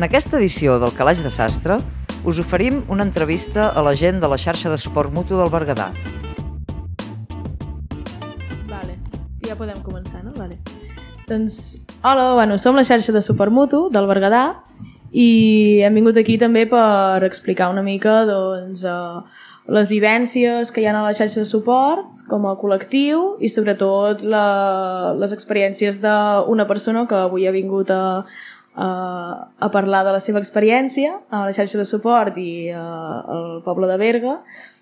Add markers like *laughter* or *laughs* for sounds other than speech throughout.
En aquesta edició del Calaix de Sastre us oferim una entrevista a la gent de la xarxa de suport mutu del Berguedà. Vale, ja podem començar, no? Vale. Doncs, hola, bueno, som la xarxa de suport mutu del Berguedà i hem vingut aquí també per explicar una mica doncs, eh, les vivències que hi ha a la xarxa de suport com a col·lectiu i sobretot la, les experiències d'una persona que avui ha vingut a, a, a parlar de la seva experiència a la xarxa de suport i a, al poble de Berga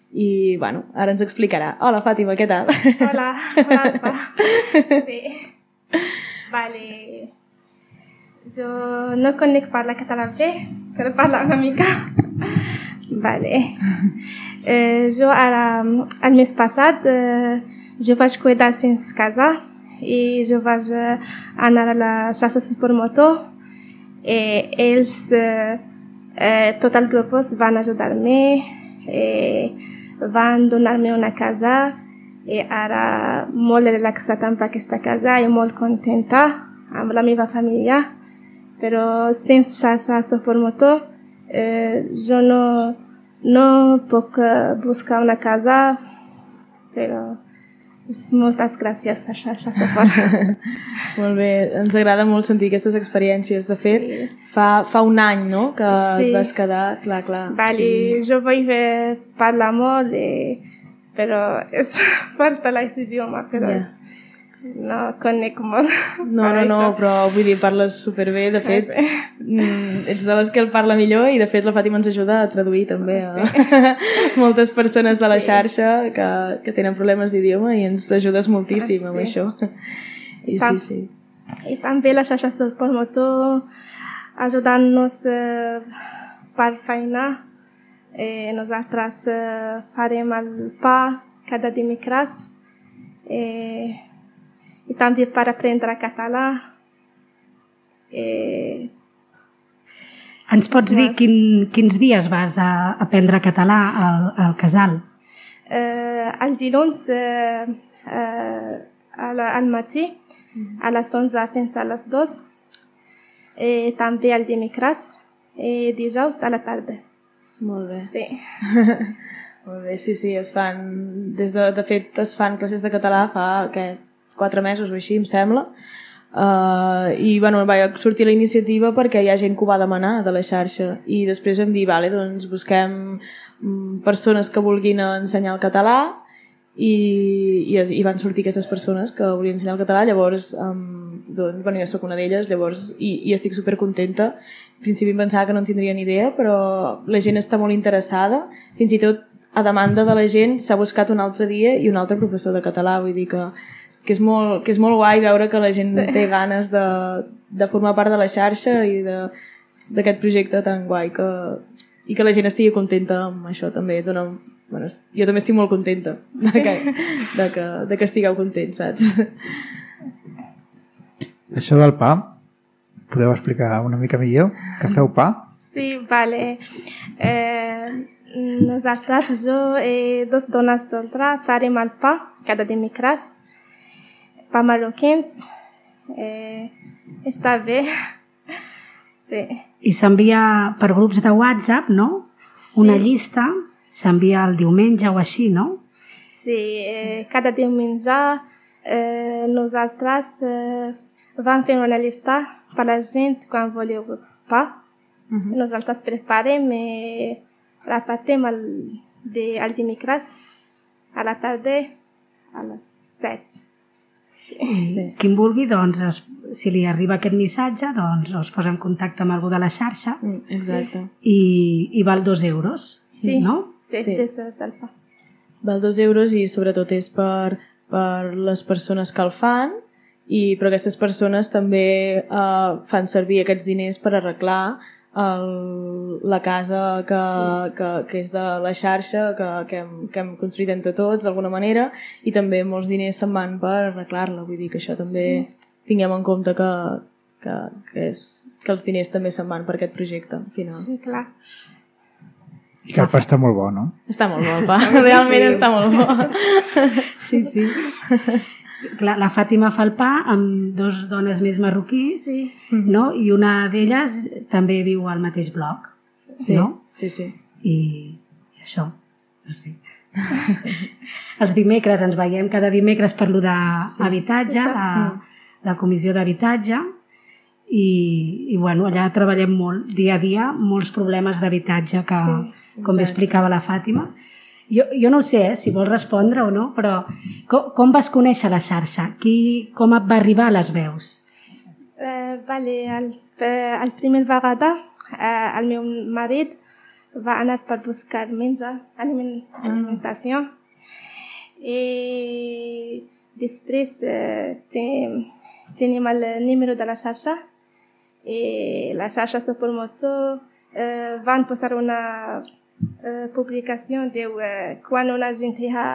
i bueno, ara ens explicarà. Hola Fàtima, què tal? Hola, hola. Bé. *laughs* Vale. No conec parlar català bé, però parlar una mica. Vale. Eh, jo ara, el mes passat, eh, jo vaig cuidar sense casa i jo vaig anar a la xarxa supermotor eh, ells, eh, eh, tot el grup van ajudar-me, eh, van donar-me una casa i ara molt relaxat amb aquesta casa i molt contenta amb la meva família. Però sense xarxa supermotor eh, jo no, no puc buscar una casa, però moltes gràcies a xarxa suport. *laughs* molt bé, ens agrada molt sentir aquestes experiències. De fet, sí. fa, fa un any no? que sí. vas quedar, clar, clar. Vale, sí. jo vull parlar molt, eh, però és *laughs* falta l'idioma, però yeah. No conec molt. No, no, no, però vull dir, parles superbé, de fet, mm, ets de les que el parla millor i de fet la Fàtima ens ajuda a traduir també a *laughs* moltes persones de la xarxa que, que tenen problemes d'idioma i ens ajudes moltíssim amb sí. això. I sí, sí. I també la xarxa Suport Motor ajudant-nos eh, per feina. Eh, nosaltres eh, farem el pa cada dimecres eh, i també per aprendre català. Eh, Ens pots dir quin, quins dies vas a aprendre català al, al casal? Eh, el dilluns eh, eh, al matí a les 11 fins a les 2. Eh, també el dimecres i dijous a la tarda. Molt bé. Sí. *laughs* Molt bé, sí, sí, es fan, des de, de fet es fan classes de català fa, què, quatre mesos o així, em sembla, uh, i bueno, va sortir la iniciativa perquè hi ha gent que ho va demanar de la xarxa. I després vam dir, vale, doncs busquem mm, persones que vulguin ensenyar el català. I, i, i van sortir aquestes persones que volien ensenyar el català, llavors um, doncs, bueno, jo sóc una d'elles, llavors i, i estic super contenta al principi pensava que no en tindria ni idea però la gent està molt interessada. Fins i tot a demanda de la gent s'ha buscat un altre dia i un altre professor de català. Vull dir que, que, és, molt, que és molt guai veure que la gent té ganes de, de formar part de la xarxa i d'aquest projecte tan guai que, i que la gent estigui contenta amb això també dona bueno, jo també estic molt contenta de que, de que, de que estigueu contents, saps? Això del pa, podeu explicar una mica millor? Que feu pa? Sí, vale. Eh, nosaltres, jo i dos dones soltres, farem el pa cada dimecres. Pa marroquins. Eh, està bé. Sí. I s'envia per grups de WhatsApp, no? Una sí. llista s'envia el diumenge o així, no? Sí, eh, cada diumenge eh, nosaltres eh, vam fer una llista per la gent quan voleu pa. Uh -huh. Nosaltres preparem i repartim el, de, el dimecres a la tarda a les 7. Sí. Qui vulgui, doncs, es, si li arriba aquest missatge, doncs es posa en contacte amb algú de la xarxa mm, Exacte. i, i val dos euros, sí. no? Sí, sí. Val dos euros i sobretot és per, per les persones que el fan i però aquestes persones també eh, fan servir aquests diners per arreglar el, la casa que, sí. que, que és de la xarxa que, que, hem, que hem construït entre tots d'alguna manera i també molts diners se'n van per arreglar-la vull dir que això també sí. tinguem en compte que, que, que, és, que els diners també se'n van per aquest projecte al final. Sí, clar. I que el pa està molt bo, no? Està molt bo el pa, *laughs* realment està molt bo. Sí, sí. *laughs* Clar, la Fàtima fa el pa amb dos dones més marroquís, Sí. no? i una d'elles també viu al mateix bloc. Sí, No? sí, sí. I, i això, no sé. *laughs* Els dimecres ens veiem cada dimecres per lo d'habitatge, la, la comissió d'habitatge, i, i bueno, allà treballem molt, dia a dia, molts problemes d'habitatge que, Sí, com bé explicava la Fàtima. Jo, jo no sé eh, si vols respondre o no, però com, com vas conèixer la xarxa? Qui, com et va arribar a les veus? Eh, vale, el, eh, el primer vegada eh, el meu marit va anar per buscar menjar, aliment, alimentació. I després eh, ten, tenim el número de la xarxa i la xarxa Supermotor eh, van posar una eh, publicació diu eh, quan una gent ha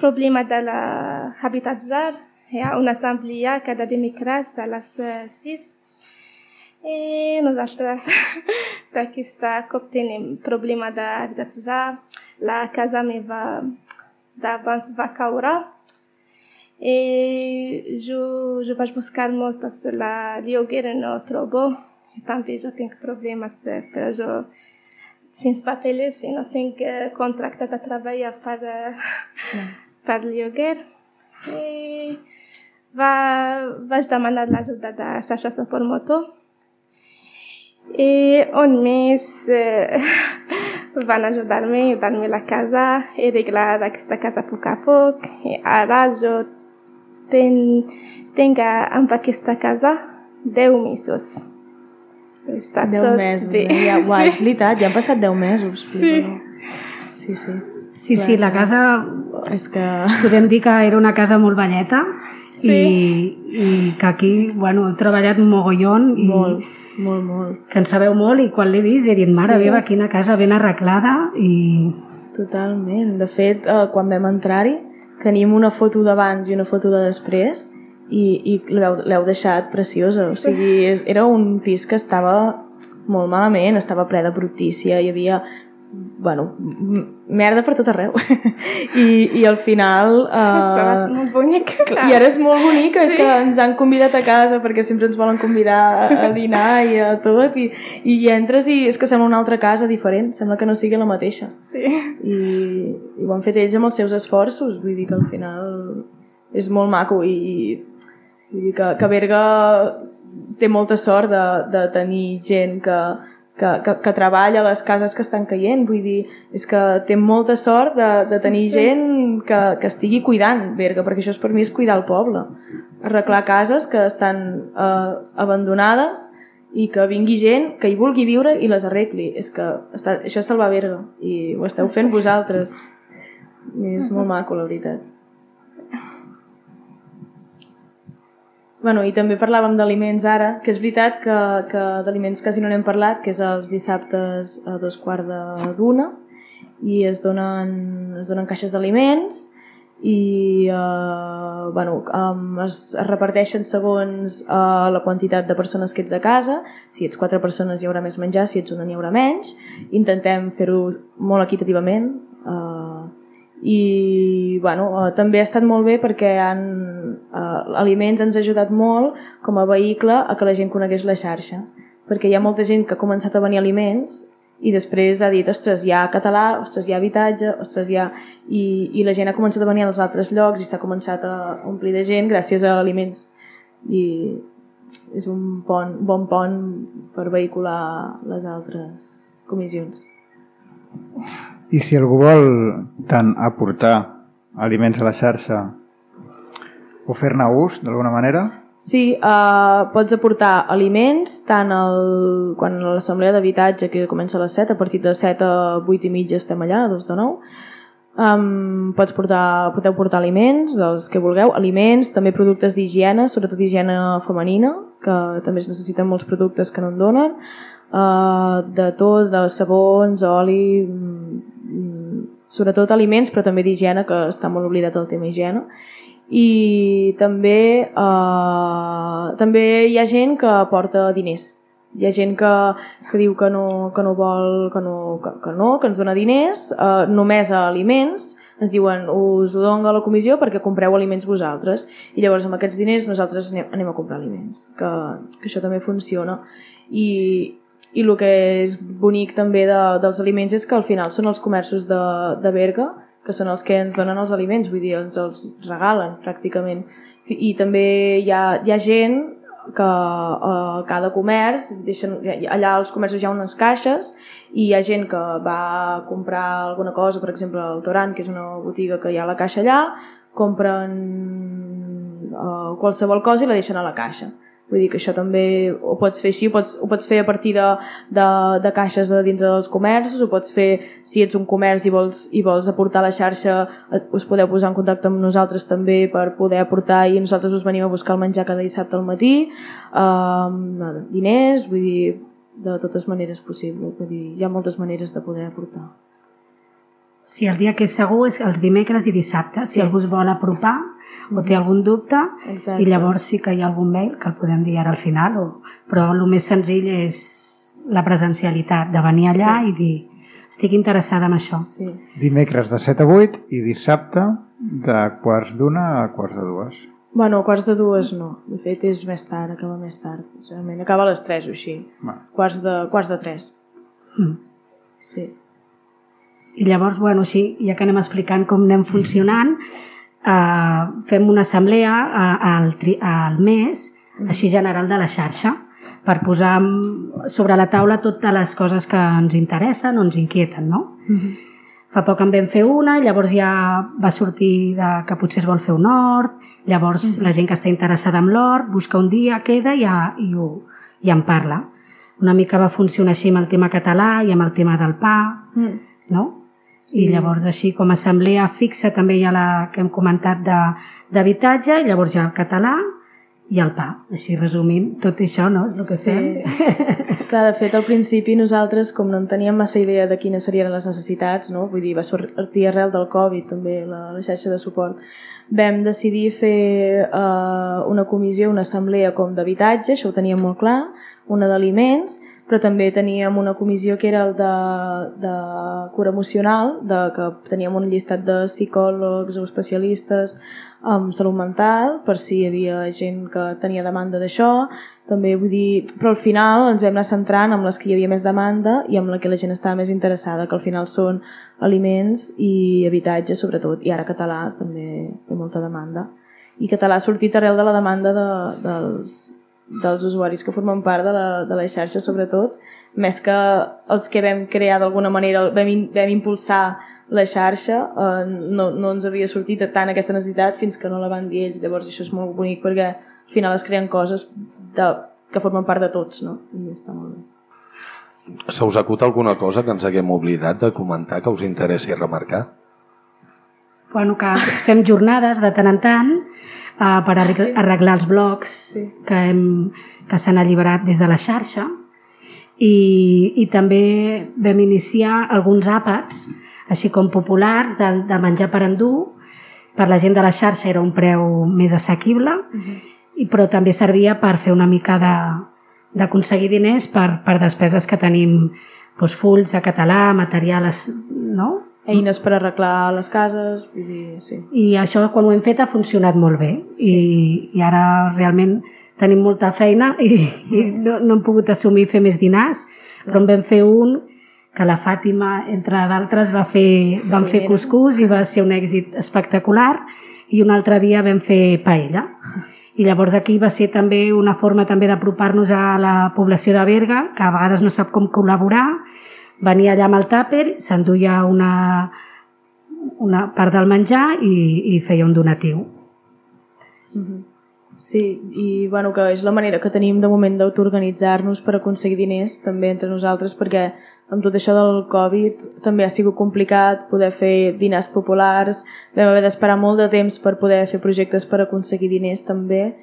problema de l'habitatge hi ha una assemblea cada dimecres a les eh, 6 i nosaltres *laughs* d'aquesta cop tenim problema d'habitatge la casa meva d'abans va caure i jo, jo vaig buscar moltes la lloguer no trobo i també jo tinc problemes eh, però jo sense papeles i no tinc eh, contracte de treball per, eh, per lloguer i va, vaig demanar l'ajuda de xarxa Supermoto i un mes eh, *laughs* van ajudar-me a dar-me la casa i arreglar aquesta casa a poc a poc i ara jo ten, tinc amb aquesta casa 10 mesos. Està 10 tot mesos. bé. Eh? Ja, uah, és veritat, ja han passat 10 mesos. Sí, sí. sí. Sí, sí, la casa És que... podem dir que era una casa molt velleta i, i que aquí bueno, heu treballat un mogollon i Molt, molt, molt. que en sabeu molt i quan l'he vist he dit, mare Sí. meva, quina casa ben arreglada i Totalment. De fet, eh, quan vam entrar-hi, tenim una foto d'abans i una foto de després i, i l'heu deixat preciosa. O sigui, és, era un pis que estava molt malament, estava ple de brutícia, hi havia bueno, merda per tot arreu. *laughs* I, i al final... Eh, molt bonic. I ara és molt bonica, és que ens han convidat a casa perquè sempre ens volen convidar a, a dinar i a tot i, i hi entres i és que sembla una altra casa diferent, sembla que no sigui la mateixa Sí. i, i ho han fet ells amb els seus esforços vull dir que al final és molt maco i dir que, que Berga té molta sort de, de tenir gent que, que, que, que treballa a les cases que estan caient vull dir, és que té molta sort de, de tenir gent que, que estigui cuidant Berga, perquè això és per mi és cuidar el poble arreglar cases que estan eh, abandonades i que vingui gent que hi vulgui viure i les arregli. És que està, això és salvar Berga i ho esteu fent vosaltres. I és molt maco, la veritat. *laughs* Bueno, i també parlàvem d'aliments ara, que és veritat que, que d'aliments quasi no n'hem parlat, que és els dissabtes a dos quarts de d'una, i es donen, es donen caixes d'aliments i eh, bueno, um, es, es reparteixen segons uh, la quantitat de persones que ets a casa. Si ets quatre persones hi haurà més menjar si ets una n'hi haurà menys. Intentem fer-ho molt equitativament uh, i bueno, uh, també ha estat molt bé perquè han, uh, Aliments ens ha ajudat molt com a vehicle a que la gent conegués la xarxa perquè hi ha molta gent que ha començat a venir aliments i després ha dit, ostres, hi ha català, ostres, hi ha habitatge, ostres, hi ha... I, i la gent ha començat a venir als altres llocs i s'ha començat a omplir de gent gràcies a aliments. I és un pont, bon pont per vehicular les altres comissions. I si algú vol tant aportar aliments a la xarxa o fer-ne ús d'alguna manera, Sí, uh, pots aportar aliments tant el, quan a l'assemblea d'habitatge que comença a les 7, a partir de 7 a 8 i mitja estem allà, a 2 de 9 um, pots portar, podeu portar aliments dels que vulgueu, aliments, també productes d'higiene, sobretot higiene femenina que també es necessiten molts productes que no en donen uh, de tot, de sabons, oli mm, sobretot aliments però també d'higiene que està molt oblidat el tema higiene. I també, eh, també hi ha gent que porta diners. Hi ha gent que, que diu que no, que no vol, que no, que, que no, que ens dona diners, eh, només a aliments, ens diuen us ho dono a la comissió perquè compreu aliments vosaltres. I llavors amb aquests diners nosaltres anem, anem a comprar aliments que, que això també funciona. I, i el que és bonic també de, dels aliments és que al final són els comerços de, de Berga que són els que ens donen els aliments, vull dir, ens els regalen pràcticament. I, i també hi ha, hi ha gent que a cada comerç, deixen, allà als comerços hi ha unes caixes i hi ha gent que va comprar alguna cosa, per exemple el Toran, que és una botiga que hi ha la caixa allà, compren uh, qualsevol cosa i la deixen a la caixa. Vull dir que això també ho pots fer així, ho pots, ho pots fer a partir de, de, de caixes de dintre dels comerços, ho pots fer si ets un comerç i vols, i vols aportar a la xarxa, us podeu posar en contacte amb nosaltres també per poder aportar i nosaltres us venim a buscar el menjar cada dissabte al matí, eh, diners, vull dir, de totes maneres possible, vull dir, hi ha moltes maneres de poder aportar. Sí, el dia que és segur és els dimecres i dissabtes. Sí. Si algú es vol apropar o té algun dubte, Exacte. i llavors sí que hi ha algun mail que el podem dir ara al final, o... però el més senzill és la presencialitat, de venir allà sí. i dir estic interessada en això. Sí. Dimecres de 7 a 8 i dissabte de quarts d'una a quarts de dues. Bueno, quarts de dues no. De fet, és més tard, acaba més tard. Realment, acaba a les 3 o així. Va. Quarts de, quarts de 3. Mm. Sí. I llavors, bueno, sí, ja que anem explicant com anem funcionant, eh, fem una assemblea eh, al, al mes, així general de la xarxa, per posar sobre la taula totes les coses que ens interessen o ens inquieten, no? Uh -huh. Fa poc en vam fer una, llavors ja va sortir de que potser es vol fer un hort, llavors uh -huh. la gent que està interessada en l'hort busca un dia, queda i, ja, i, ho, i en parla. Una mica va funcionar així amb el tema català i amb el tema del pa, uh -huh. no? Sí. I llavors així com a assemblea fixa també hi ha la que hem comentat d'habitatge, i llavors hi ha el català i el pa. Així resumint, tot això no? és el que sí. fem. *laughs* Clar, de fet, al principi nosaltres, com no en teníem massa idea de quines serien les necessitats, no? vull dir, va sortir arrel del Covid també la, la xarxa de suport, vam decidir fer uh, una comissió, una assemblea com d'habitatge, això ho teníem molt clar, una d'aliments, però també teníem una comissió que era el de, de cura emocional, de, que teníem un llistat de psicòlegs o especialistes en salut mental, per si hi havia gent que tenia demanda d'això, també vull dir, però al final ens vam anar centrant amb les que hi havia més demanda i amb la que la gent estava més interessada, que al final són aliments i habitatge sobretot, i ara català també té molta demanda. I català ha sortit arrel de la demanda de, dels, dels usuaris que formen part de la, de la xarxa sobretot, més que els que vam crear d'alguna manera, vam, vam impulsar la xarxa, eh, no, no ens havia sortit tant aquesta necessitat fins que no la van dir ells, llavors això és molt bonic perquè al final es creen coses de, que formen part de tots, no? I està molt bé. Se us acut alguna cosa que ens haguem oblidat de comentar que us interessi remarcar? Bueno, que fem jornades de tant en tant uh, per arreglar, sí. arreglar els blocs sí. que, hem, que s'han alliberat des de la xarxa i, i també vam iniciar alguns àpats així com populars de, de menjar per endur per la gent de la xarxa era un preu més assequible uh -huh. i, però també servia per fer una mica de d'aconseguir diners per, per despeses que tenim doncs, fulls de català, material no? Eines per arreglar les cases vull dir, sí. i això quan ho hem fet ha funcionat molt bé sí. i, i ara realment tenim molta feina i, i no, no hem pogut assumir fer més dinars però en vam fer un que la Fàtima, entre d'altres, va fer, van fer cuscús i va ser un èxit espectacular i un altre dia vam fer paella. I llavors aquí va ser també una forma també d'apropar-nos a la població de Berga, que a vegades no sap com col·laborar, venia allà amb el tàper, s'enduia una, una part del menjar i, i feia un donatiu. Mhm. Sí, i bueno, que és la manera que tenim de moment d'autoorganitzar-nos per aconseguir diners també entre nosaltres perquè amb tot això del Covid també ha sigut complicat poder fer dinars populars, vam haver d'esperar molt de temps per poder fer projectes per aconseguir diners també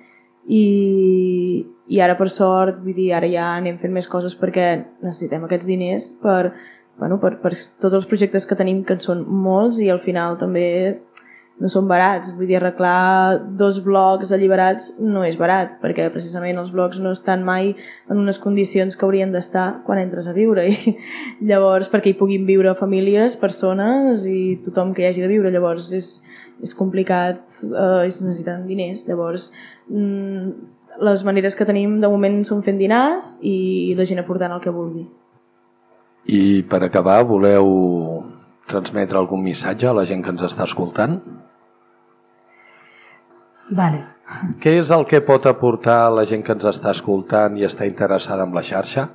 i, i ara per sort vull dir, ara ja anem fent més coses perquè necessitem aquests diners per, bueno, per, per tots els projectes que tenim que en són molts i al final també no són barats. Vull dir, arreglar dos blocs alliberats no és barat, perquè precisament els blocs no estan mai en unes condicions que haurien d'estar quan entres a viure. *laughs* I llavors, perquè hi puguin viure famílies, persones i tothom que hi hagi de viure. Llavors, és, és complicat eh, i es necessiten diners. Llavors, mm, les maneres que tenim de moment són fent dinars i la gent aportant el que vulgui. I per acabar, voleu transmetre algun missatge a la gent que ens està escoltant? Vale. Què és el que pot aportar la gent que ens està escoltant i està interessada en la xarxa?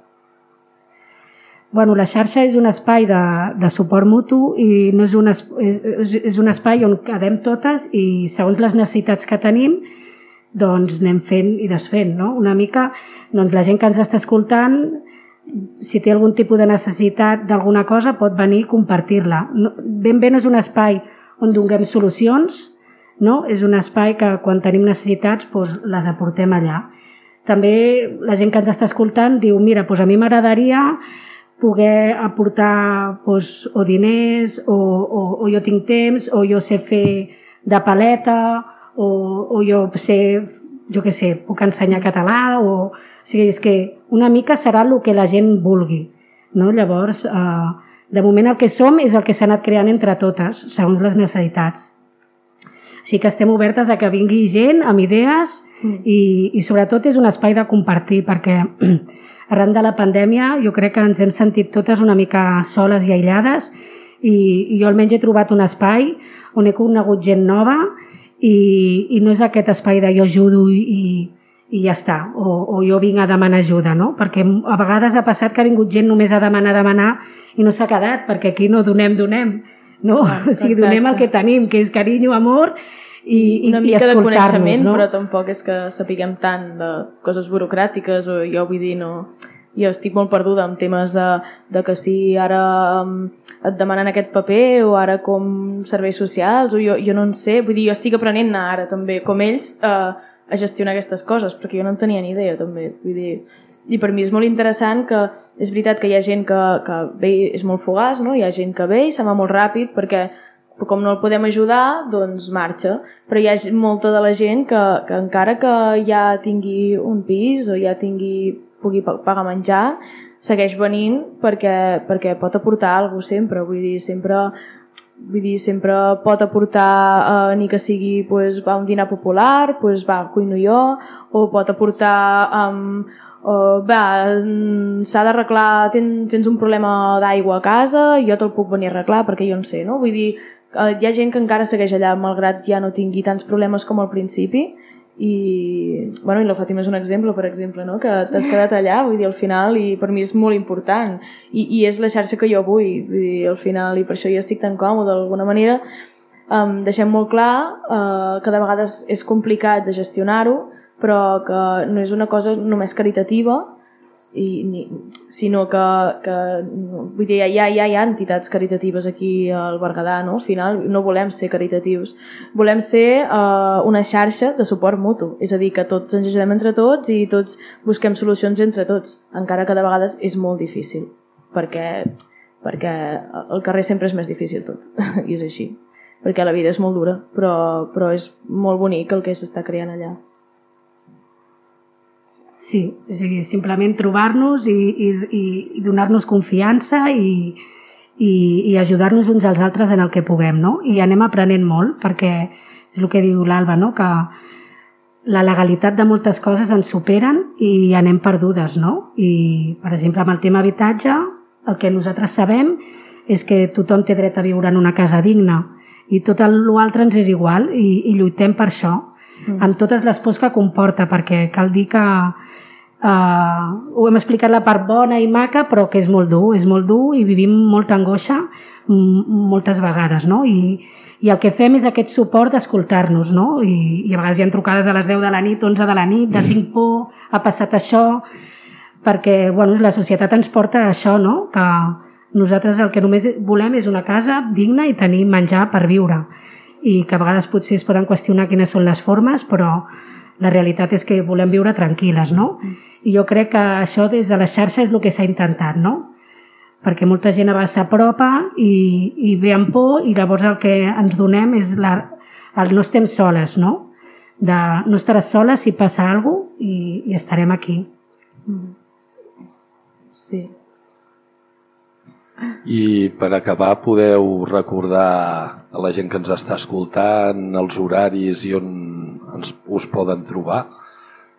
Bueno, la xarxa és un espai de, de suport mutu i no és un, es, és, és un espai on quedem totes i segons les necessitats que tenim doncs anem fent i desfent. No? Una mica doncs, la gent que ens està escoltant si té algun tipus de necessitat d'alguna cosa pot venir i compartir-la. Ben bé no és un espai on donem solucions, no? és un espai que quan tenim necessitats doncs, les aportem allà. També la gent que ens està escoltant diu mira, doncs a mi m'agradaria poder aportar doncs, o diners o, o, o jo tinc temps o jo sé fer de paleta o, o jo sé, jo què sé, puc ensenyar català o... O sigui, és que una mica serà el que la gent vulgui. No? Llavors, eh, de moment el que som és el que s'ha anat creant entre totes, segons les necessitats. Així que estem obertes a que vingui gent amb idees mm. i, i sobretot és un espai de compartir perquè *clears throat* arran de la pandèmia jo crec que ens hem sentit totes una mica soles i aïllades i, i jo almenys he trobat un espai on he conegut gent nova i, i no és aquest espai de jo ajudo i, i, ja està, o, o jo vinc a demanar ajuda, no? Perquè a vegades ha passat que ha vingut gent només a demanar, demanar i no s'ha quedat, perquè aquí no donem, donem no? Ah, o sigui, donem el que tenim, que és carinyo, amor i, una i, mica i de coneixement, no? però tampoc és que sapiguem tant de coses burocràtiques o jo vull dir, no... Jo estic molt perduda en temes de, de que si ara um, et demanen aquest paper o ara com serveis socials o jo, jo no en sé, vull dir, jo estic aprenent ara també, com ells, uh, a gestionar aquestes coses, perquè jo no en tenia ni idea també, vull dir, i per mi és molt interessant que és veritat que hi ha gent que, que ve és molt fugaç, no? hi ha gent que ve i se'n va molt ràpid perquè com no el podem ajudar, doncs marxa. Però hi ha molta de la gent que, que encara que ja tingui un pis o ja tingui, pugui pagar menjar, segueix venint perquè, perquè pot aportar alguna sempre. Vull dir, sempre vull dir, sempre pot aportar eh, ni que sigui pues, va un dinar popular, pues, va, cuino jo, o pot aportar um, uh, va, mm, s'ha d'arreglar, tens, tens un problema d'aigua a casa, jo te'l puc venir a arreglar perquè jo en sé, no? Vull dir, uh, hi ha gent que encara segueix allà malgrat ja no tingui tants problemes com al principi i, bueno, i la Fàtima és un exemple, per exemple, no? que t'has quedat allà, vull dir, al final, i per mi és molt important, i, i és la xarxa que jo vull, vull dir, al final, i per això jo estic tan còmode, d'alguna manera, um, deixem molt clar uh, que de vegades és complicat de gestionar-ho, però que no és una cosa només caritativa, i, ni, sinó que, que vull dir, ja, ja hi ha entitats caritatives aquí al Berguedà, no? al final no volem ser caritatius, volem ser uh, una xarxa de suport mutu, és a dir, que tots ens ajudem entre tots i tots busquem solucions entre tots, encara que de vegades és molt difícil, perquè, perquè el carrer sempre és més difícil tot, *laughs* i és així, perquè la vida és molt dura, però, però és molt bonic el que s'està creant allà. Sí, a dir, simplement trobar-nos i, i, i donar-nos confiança i, i, i ajudar-nos uns als altres en el que puguem, no? I anem aprenent molt, perquè és el que diu l'Alba, no? Que la legalitat de moltes coses ens superen i anem perdudes, no? I, per exemple, amb el tema habitatge, el que nosaltres sabem és que tothom té dret a viure en una casa digna i tot l'altre ens és igual i, i lluitem per això, mm. amb totes les pors que comporta, perquè cal dir que Uh, ho hem explicat la part bona i maca, però que és molt dur, és molt dur i vivim molta angoixa moltes vegades, no? I, i el que fem és aquest suport d'escoltar-nos, no? I, I a vegades hi ha trucades a les 10 de la nit, 11 de la nit, de tinc por, ha passat això, perquè bueno, la societat ens porta a això, no? Que nosaltres el que només volem és una casa digna i tenir menjar per viure i que a vegades potser es poden qüestionar quines són les formes, però la realitat és que volem viure tranquil·les, no? Mm i jo crec que això des de la xarxa és el que s'ha intentat, no? Perquè molta gent a vegades s'apropa i, i ve amb por i llavors el que ens donem és la, el no estem soles, no? De, no estaràs sola si passa alguna cosa i, i estarem aquí. Sí. I per acabar, podeu recordar a la gent que ens està escoltant els horaris i on ens, us poden trobar,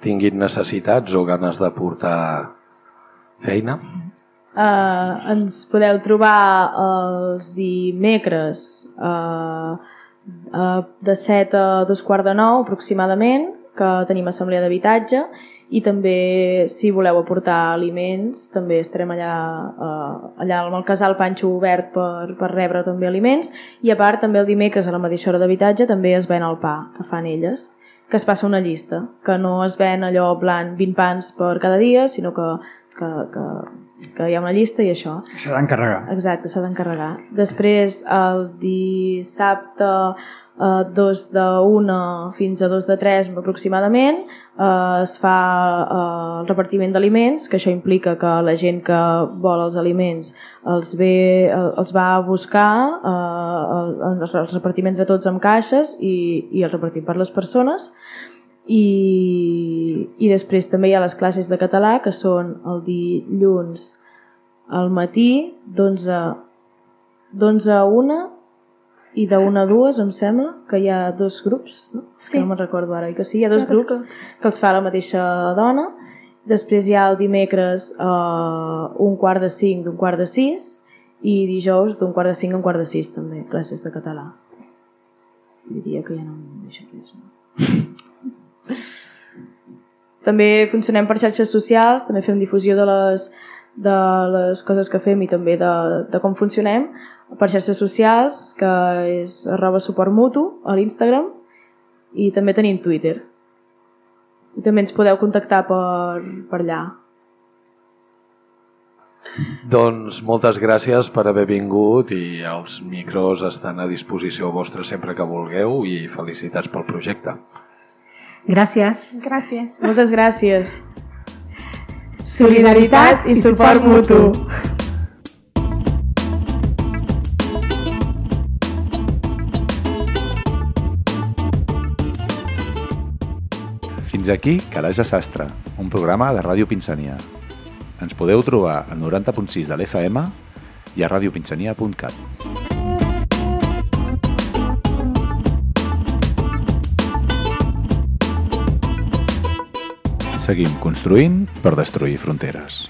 tinguin necessitats o ganes de portar feina? Uh, ens podeu trobar els dimecres uh, uh, de 7 a 2 quarts de 9 aproximadament, que tenim assemblea d'habitatge. I també si voleu aportar aliments també estarem allà, uh, allà el casal Panxo obert per, per rebre també aliments. I a part també el dimecres a la mateixa hora d'habitatge també es ven el pa que fan elles que es passa una llista, que no es ven allò plan 20 pans per cada dia, sinó que, que, que, que hi ha una llista i això. S'ha d'encarregar. Exacte, s'ha d'encarregar. Després, el dissabte, eh, dos de una fins a dos de tres aproximadament, eh, es fa eh, el repartiment d'aliments, que això implica que la gent que vol els aliments els, ve, els va a buscar, eh, el, els repartim entre tots amb caixes i, i els repartim per les persones. I, i després també hi ha les classes de català que són el dilluns al matí d'11 a 1 i 1 a 2 em sembla que hi ha dos grups no? És que Sí. no me'n recordo ara, oi que sí? Hi ha dos Hi ha dos grups grups. que els fa la mateixa dona després hi ha el dimecres uh, un quart de 5 d'un quart de 6 i dijous d'un quart de 5 a un quart de 6 també, classes de català diria que ja no em deixo res no? també funcionem per xarxes socials, també fem difusió de les, de les coses que fem i també de, de com funcionem per xarxes socials, que és arroba suport mutu a l'Instagram i també tenim Twitter. I també ens podeu contactar per, per allà. Doncs moltes gràcies per haver vingut i els micros estan a disposició vostra sempre que vulgueu i felicitats pel projecte. Gràcies. Gràcies. Moltes gràcies. Solidaritat i suport mutu. Fins aquí Calaix de Sastre, un programa de Ràdio Pinsania. Ens podeu trobar al 90.6 de l'FM i a radiopinsania.cat. Seguim construint per destruir fronteres.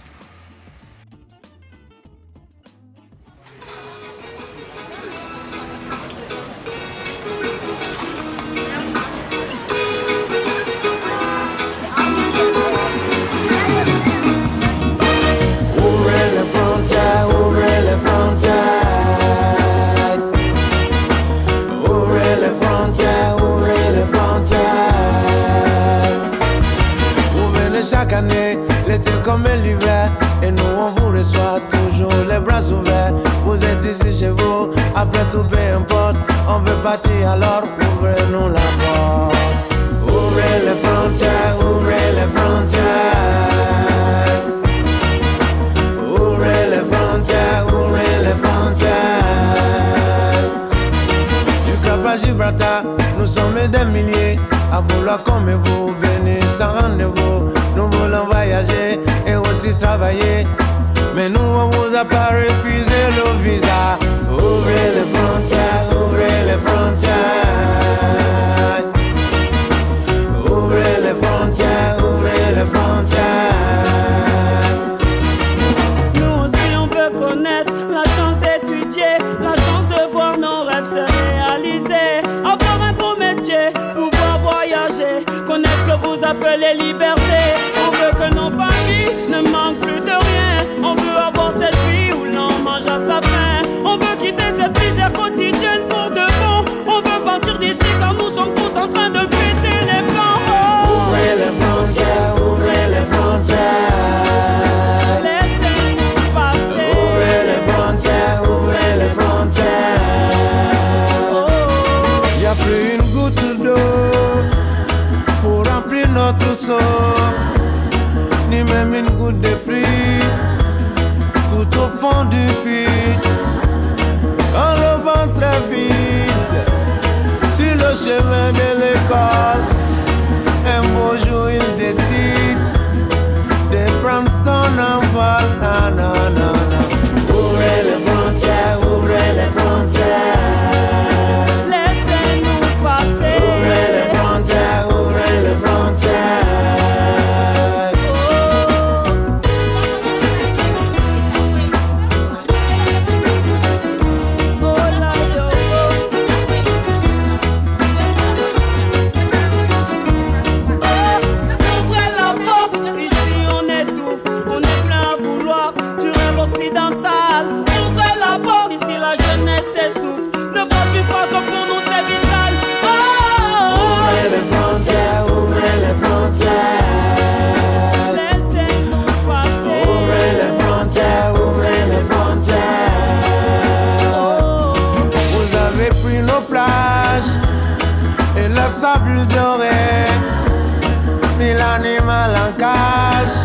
Animaux en cage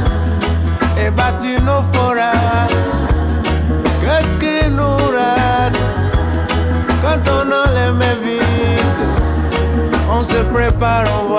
et battu nos forêts. Qu'est-ce qui nous reste quand on a les mains vides? On se prépare, on